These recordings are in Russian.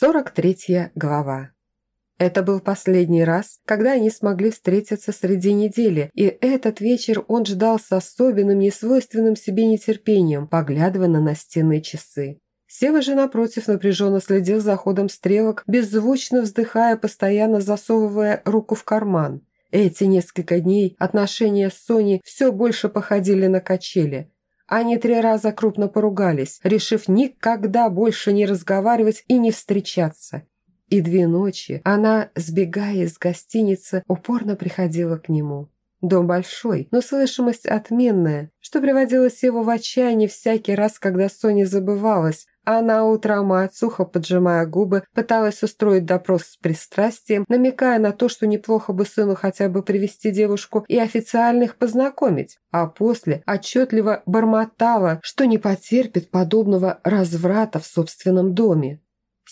43 глава. Это был последний раз, когда они смогли встретиться среди недели, и этот вечер он ждал с особенным, несвойственным себе нетерпением, поглядывая на настенные часы. Сева же, напротив, напряженно следил за ходом стрелок, беззвучно вздыхая, постоянно засовывая руку в карман. Эти несколько дней отношения с Соней все больше походили на качели. Они три раза крупно поругались, решив никогда больше не разговаривать и не встречаться. И две ночи она, сбегая из гостиницы, упорно приходила к нему. Дом большой, но слышимость отменная, что приводило Севу в отчаяние всякий раз, когда Соня забывалась, а на утро мать, сухо поджимая губы, пыталась устроить допрос с пристрастием, намекая на то, что неплохо бы сыну хотя бы привести девушку и официально их познакомить, а после отчетливо бормотала, что не потерпит подобного разврата в собственном доме.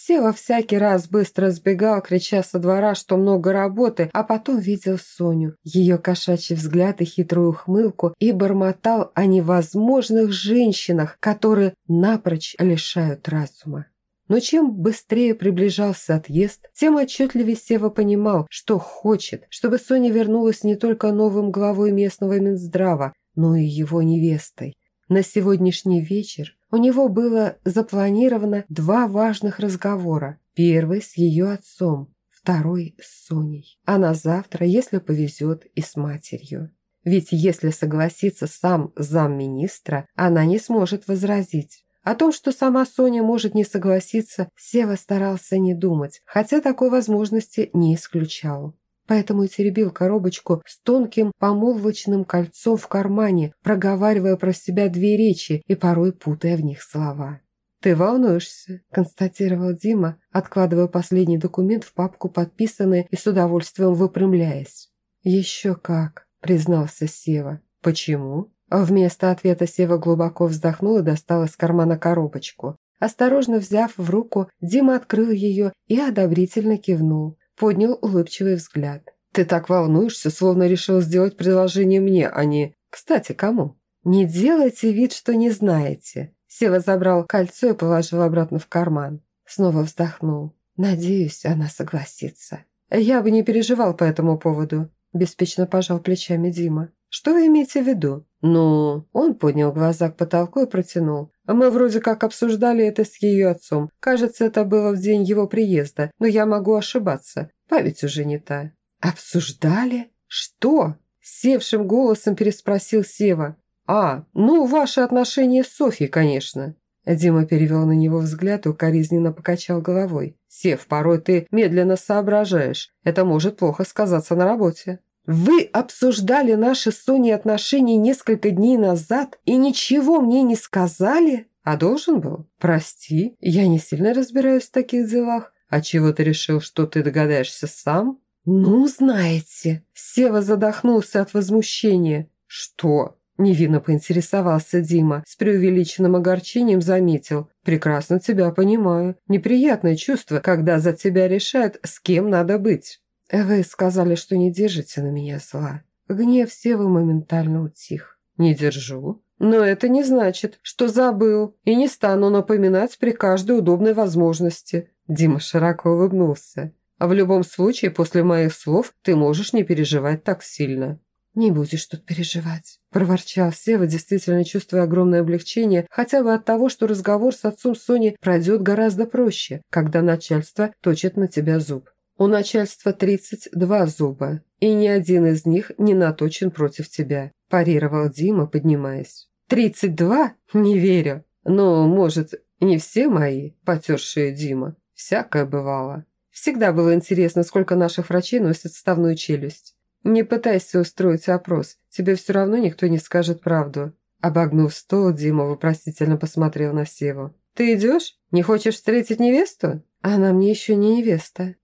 Сева всякий раз быстро сбегал, крича со двора, что много работы, а потом видел Соню, ее кошачий взгляд и хитрую ухмылку, и бормотал о невозможных женщинах, которые напрочь лишают разума. Но чем быстрее приближался отъезд, тем отчетливее Сева понимал, что хочет, чтобы Соня вернулась не только новым главой местного Минздрава, но и его невестой. На сегодняшний вечер у него было запланировано два важных разговора. Первый с ее отцом, второй с Соней. А на завтра, если повезет, и с матерью. Ведь если согласится сам замминистра, она не сможет возразить. О том, что сама Соня может не согласиться, Сева старался не думать, хотя такой возможности не исключал поэтому и теребил коробочку с тонким помолвочным кольцом в кармане, проговаривая про себя две речи и порой путая в них слова. «Ты волнуешься», – констатировал Дима, откладывая последний документ в папку, подписанный и с удовольствием выпрямляясь. «Еще как», – признался Сева. «Почему?» Вместо ответа Сева глубоко вздохнул и достал из кармана коробочку. Осторожно взяв в руку, Дима открыл ее и одобрительно кивнул поднял улыбчивый взгляд. «Ты так волнуешься, словно решил сделать предложение мне, а не... Кстати, кому?» «Не делайте вид, что не знаете». Сева забрал кольцо и положил обратно в карман. Снова вздохнул. «Надеюсь, она согласится». «Я бы не переживал по этому поводу», – беспечно пожал плечами Дима. «Что вы имеете в виду?» «Ну...» Он поднял глаза к потолку и протянул. «Мы вроде как обсуждали это с ее отцом. Кажется, это было в день его приезда, но я могу ошибаться. Память уже не та». «Обсуждали? Что?» Севшим голосом переспросил Сева. «А, ну, ваши отношения с Софьей, конечно». Дима перевел на него взгляд и укоризненно покачал головой. «Сев, порой ты медленно соображаешь. Это может плохо сказаться на работе». Вы обсуждали наши с Соней отношения несколько дней назад и ничего мне не сказали? А должен был? Прости, я не сильно разбираюсь в таких делах. А чего ты решил, что ты догадаешься сам? Ну, знаете. Сева задохнулся от возмущения. Что? Невинно поинтересовался Дима. С преувеличенным огорчением заметил. «Прекрасно тебя понимаю. Неприятное чувство, когда за тебя решают, с кем надо быть». «Вы сказали, что не держите на меня зла. Гнев Севы моментально утих». «Не держу. Но это не значит, что забыл и не стану напоминать при каждой удобной возможности». Дима широко улыбнулся. «А в любом случае, после моих слов ты можешь не переживать так сильно». «Не будешь тут переживать», – проворчал Сева, действительно чувствуя огромное облегчение, хотя бы от того, что разговор с отцом Сони пройдет гораздо проще, когда начальство точит на тебя зуб. У начальства 32 зуба, и ни один из них не наточен против тебя», – парировал Дима, поднимаясь. «Тридцать два? Не верю. Но, может, не все мои, потершие Дима. Всякое бывало. Всегда было интересно, сколько наших врачей носят вставную челюсть. Не пытайся устроить опрос, тебе все равно никто не скажет правду». Обогнув стол, Дима вопросительно посмотрел на Севу. «Ты идешь? Не хочешь встретить невесту?» «Она мне еще не невеста»,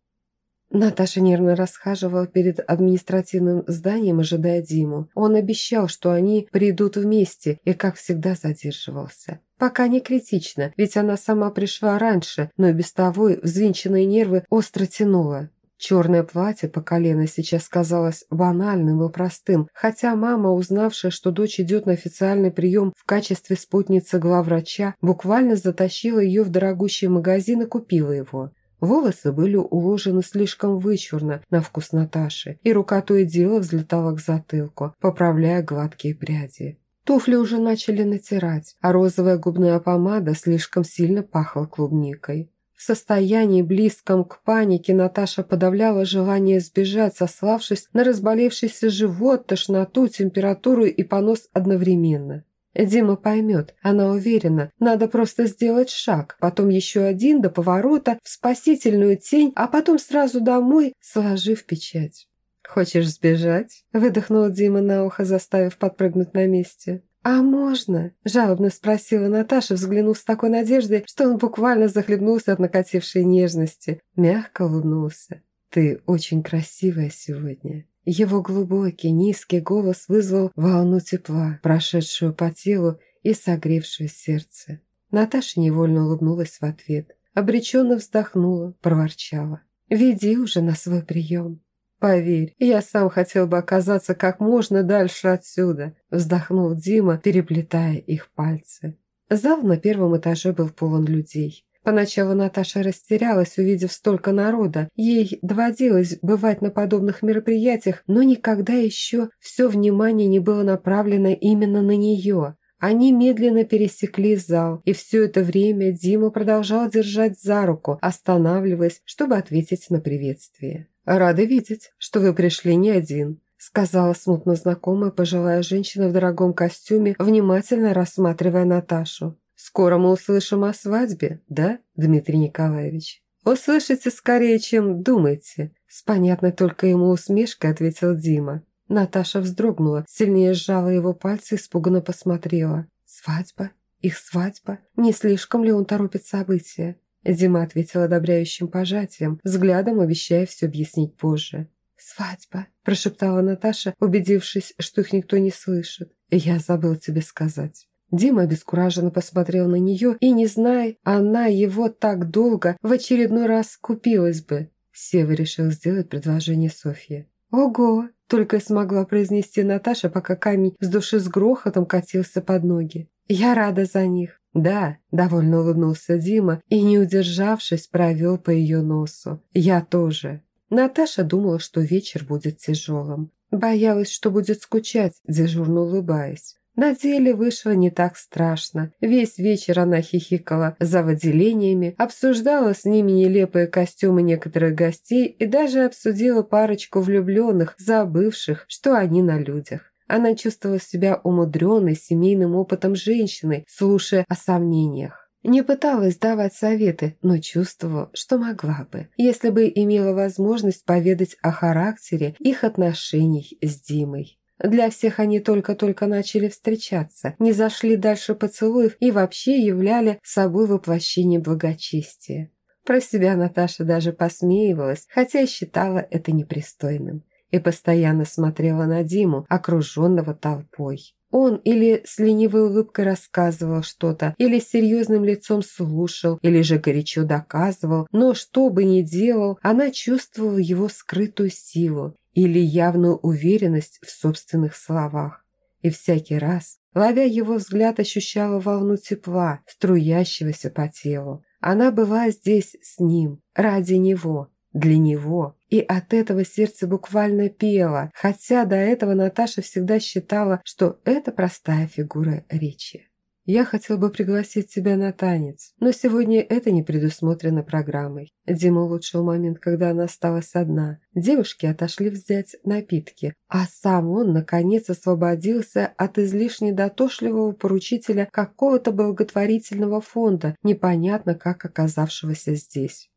Наташа нервно расхаживала перед административным зданием, ожидая Диму. Он обещал, что они придут вместе, и, как всегда, задерживался. Пока не критично, ведь она сама пришла раньше, но без того взвинченные нервы остро тянуло. Черное платье по колено сейчас казалось банальным и простым, хотя мама, узнавшая, что дочь идет на официальный прием в качестве спутницы главврача, буквально затащила ее в дорогущий магазин и купила его. Волосы были уложены слишком вычурно на вкус Наташи, и рука то и дело взлетала к затылку, поправляя гладкие пряди. Туфли уже начали натирать, а розовая губная помада слишком сильно пахла клубникой. В состоянии, близком к панике, Наташа подавляла желание сбежать, сославшись на разболевшийся живот, тошноту, температуру и понос одновременно. Дима поймет, она уверена, надо просто сделать шаг, потом еще один до поворота, в спасительную тень, а потом сразу домой, сложив печать. «Хочешь сбежать?» – выдохнул Дима на ухо, заставив подпрыгнуть на месте. «А можно?» – жалобно спросила Наташа, взглянув с такой надеждой, что он буквально захлебнулся от накатившей нежности. Мягко улыбнулся. «Ты очень красивая сегодня». Его глубокий, низкий голос вызвал волну тепла, прошедшую по телу и согревшую сердце. Наташа невольно улыбнулась в ответ. Обреченно вздохнула, проворчала. «Веди уже на свой прием». «Поверь, я сам хотел бы оказаться как можно дальше отсюда», вздохнул Дима, переплетая их пальцы. Зал на первом этаже был полон людей. Поначалу Наташа растерялась, увидев столько народа. Ей доводилось бывать на подобных мероприятиях, но никогда еще все внимание не было направлено именно на нее. Они медленно пересекли зал, и все это время Дима продолжал держать за руку, останавливаясь, чтобы ответить на приветствие. «Рада видеть, что вы пришли не один», сказала смутно знакомая пожилая женщина в дорогом костюме, внимательно рассматривая Наташу. «Скоро мы услышим о свадьбе, да, Дмитрий Николаевич?» «Услышите скорее, чем думаете», с понятной только ему усмешкой ответил Дима. Наташа вздрогнула, сильнее сжала его пальцы и испуганно посмотрела. «Свадьба? Их свадьба? Не слишком ли он торопит события?» Дима ответил одобряющим пожатием, взглядом обещая все объяснить позже. «Свадьба», – прошептала Наташа, убедившись, что их никто не слышит. «Я забыл тебе сказать». Дима обескураженно посмотрел на нее и, не зная, она его так долго в очередной раз купилась бы. Сева решил сделать предложение Софье. «Ого!» – только смогла произнести Наташа, пока камень с души с грохотом катился под ноги. «Я рада за них. «Да», – довольно улыбнулся Дима и, не удержавшись, провел по ее носу. «Я тоже». Наташа думала, что вечер будет тяжелым. Боялась, что будет скучать, дежурно улыбаясь. На деле вышло не так страшно. Весь вечер она хихикала за выделениями, обсуждала с ними нелепые костюмы некоторых гостей и даже обсудила парочку влюбленных, забывших, что они на людях. Она чувствовала себя умудренной семейным опытом женщины, слушая о сомнениях. Не пыталась давать советы, но чувствовала, что могла бы, если бы имела возможность поведать о характере их отношений с Димой. Для всех они только-только начали встречаться, не зашли дальше поцелуев и вообще являли собой воплощение благочестия. Про себя Наташа даже посмеивалась, хотя и считала это непристойным и постоянно смотрела на Диму, окруженного толпой. Он или с ленивой улыбкой рассказывал что-то, или с серьезным лицом слушал, или же горячо доказывал, но что бы ни делал, она чувствовала его скрытую силу или явную уверенность в собственных словах. И всякий раз, ловя его взгляд, ощущала волну тепла, струящегося по телу. Она была здесь с ним, ради него, для него. И от этого сердце буквально пело, хотя до этого Наташа всегда считала, что это простая фигура речи. «Я хотел бы пригласить тебя на танец, но сегодня это не предусмотрено программой». Дима улучшил момент, когда она осталась одна. Девушки отошли взять напитки, а сам он, наконец, освободился от излишне дотошливого поручителя какого-то благотворительного фонда, непонятно как оказавшегося здесь.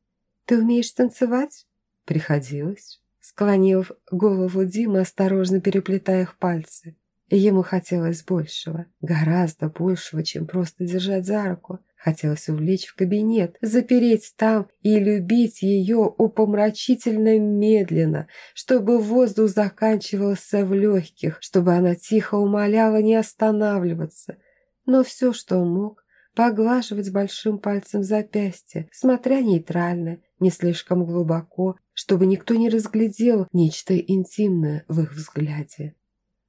«Ты умеешь танцевать?» «Приходилось», – склонив голову Дима, осторожно переплетая их пальцы. Ему хотелось большего, гораздо большего, чем просто держать за руку. Хотелось увлечь в кабинет, запереть там и любить ее упомрачительно медленно, чтобы воздух заканчивался в легких, чтобы она тихо умоляла не останавливаться. Но все, что мог, поглаживать большим пальцем запястье, смотря нейтрально, не слишком глубоко, чтобы никто не разглядел нечто интимное в их взгляде.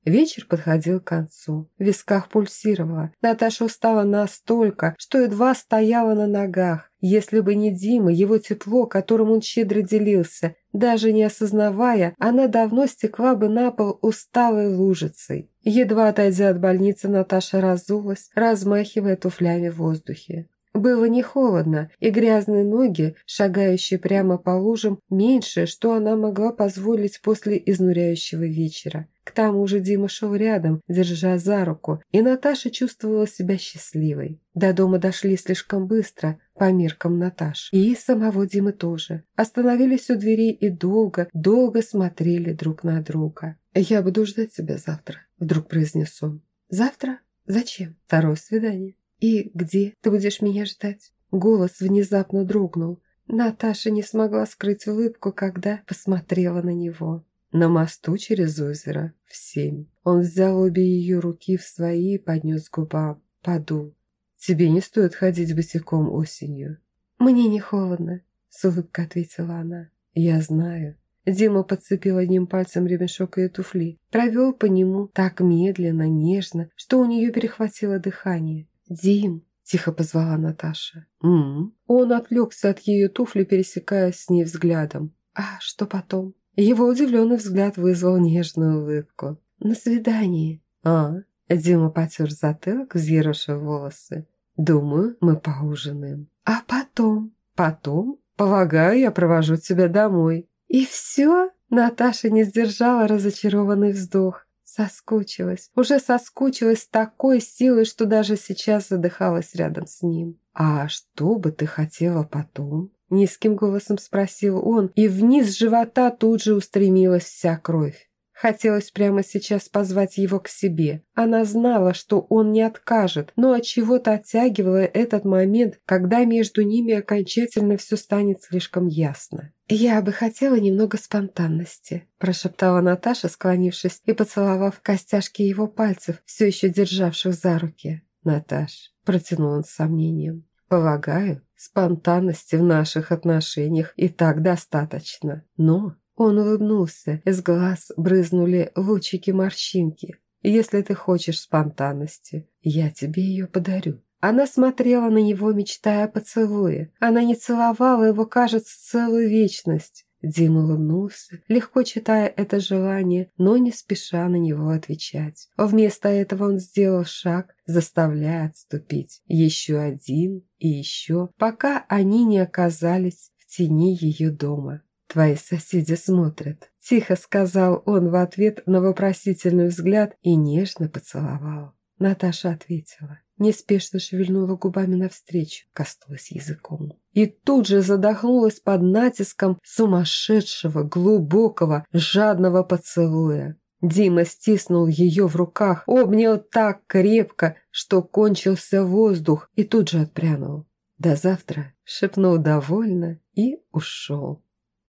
Вечер подходил к концу. В висках пульсировало. Наташа устала настолько, что едва стояла на ногах. Если бы не Дима, его тепло, которым он щедро делился, даже не осознавая, она давно стекла бы на пол усталой лужицей. Едва отойдя от больницы, Наташа разулась, размахивая туфлями в воздухе. Было не холодно, и грязные ноги, шагающие прямо по лужам, меньше, что она могла позволить после изнуряющего вечера. К тому же Дима шел рядом, держа за руку, и Наташа чувствовала себя счастливой. До дома дошли слишком быстро, по меркам Наташи. И самого Димы тоже. Остановились у дверей и долго, долго смотрели друг на друга. «Я буду ждать тебя завтра», – вдруг произнес он. «Завтра? Зачем? Второе свидание». «И где ты будешь меня ждать?» Голос внезапно дрогнул. Наташа не смогла скрыть улыбку, когда посмотрела на него. На мосту через озеро в семь. Он взял обе ее руки в свои и поднес к губам. Подул. «Тебе не стоит ходить босиком осенью». «Мне не холодно», — с улыбкой ответила она. «Я знаю». Дима подцепил одним пальцем ремешок ее туфли, провел по нему так медленно, нежно, что у нее перехватило дыхание. «Дим!» – тихо позвала Наташа. «М-м-м». Он отвлекся от ее туфли, пересекаясь с ней взглядом. «А что потом?» Его удивленный взгляд вызвал нежную улыбку. «На свидании». «А?» – Дима потер затылок, взъерошив волосы. «Думаю, мы поужинаем». «А потом?» «Потом? Полагаю, я провожу тебя домой». «И все?» Наташа не сдержала разочарованный вздох. Соскучилась, уже соскучилась с такой силой, что даже сейчас задыхалась рядом с ним. «А что бы ты хотела потом?» Низким голосом спросил он, и вниз живота тут же устремилась вся кровь. Хотелось прямо сейчас позвать его к себе. Она знала, что он не откажет, но от чего то оттягивала этот момент, когда между ними окончательно все станет слишком ясно. «Я бы хотела немного спонтанности», – прошептала Наташа, склонившись и поцеловав костяшки его пальцев, все еще державших за руки. «Наташ», – протянул он с сомнением, – «полагаю, спонтанности в наших отношениях и так достаточно. Но...» Он улыбнулся, из глаз брызнули лучики морщинки. «Если ты хочешь спонтанности, я тебе ее подарю». Она смотрела на него, мечтая о поцелуе. Она не целовала его, кажется, целую вечность. Дима улыбнулся, легко читая это желание, но не спеша на него отвечать. Вместо этого он сделал шаг, заставляя отступить. Еще один и еще, пока они не оказались в тени ее дома. «Твои соседи смотрят», – тихо сказал он в ответ на вопросительный взгляд и нежно поцеловал. Наташа ответила неспешно шевельнула губами навстречу, коснулась языком. И тут же задохнулась под натиском сумасшедшего, глубокого, жадного поцелуя. Дима стиснул ее в руках, обнял так крепко, что кончился воздух и тут же отпрянул. «До завтра», — шепнул довольно и ушел.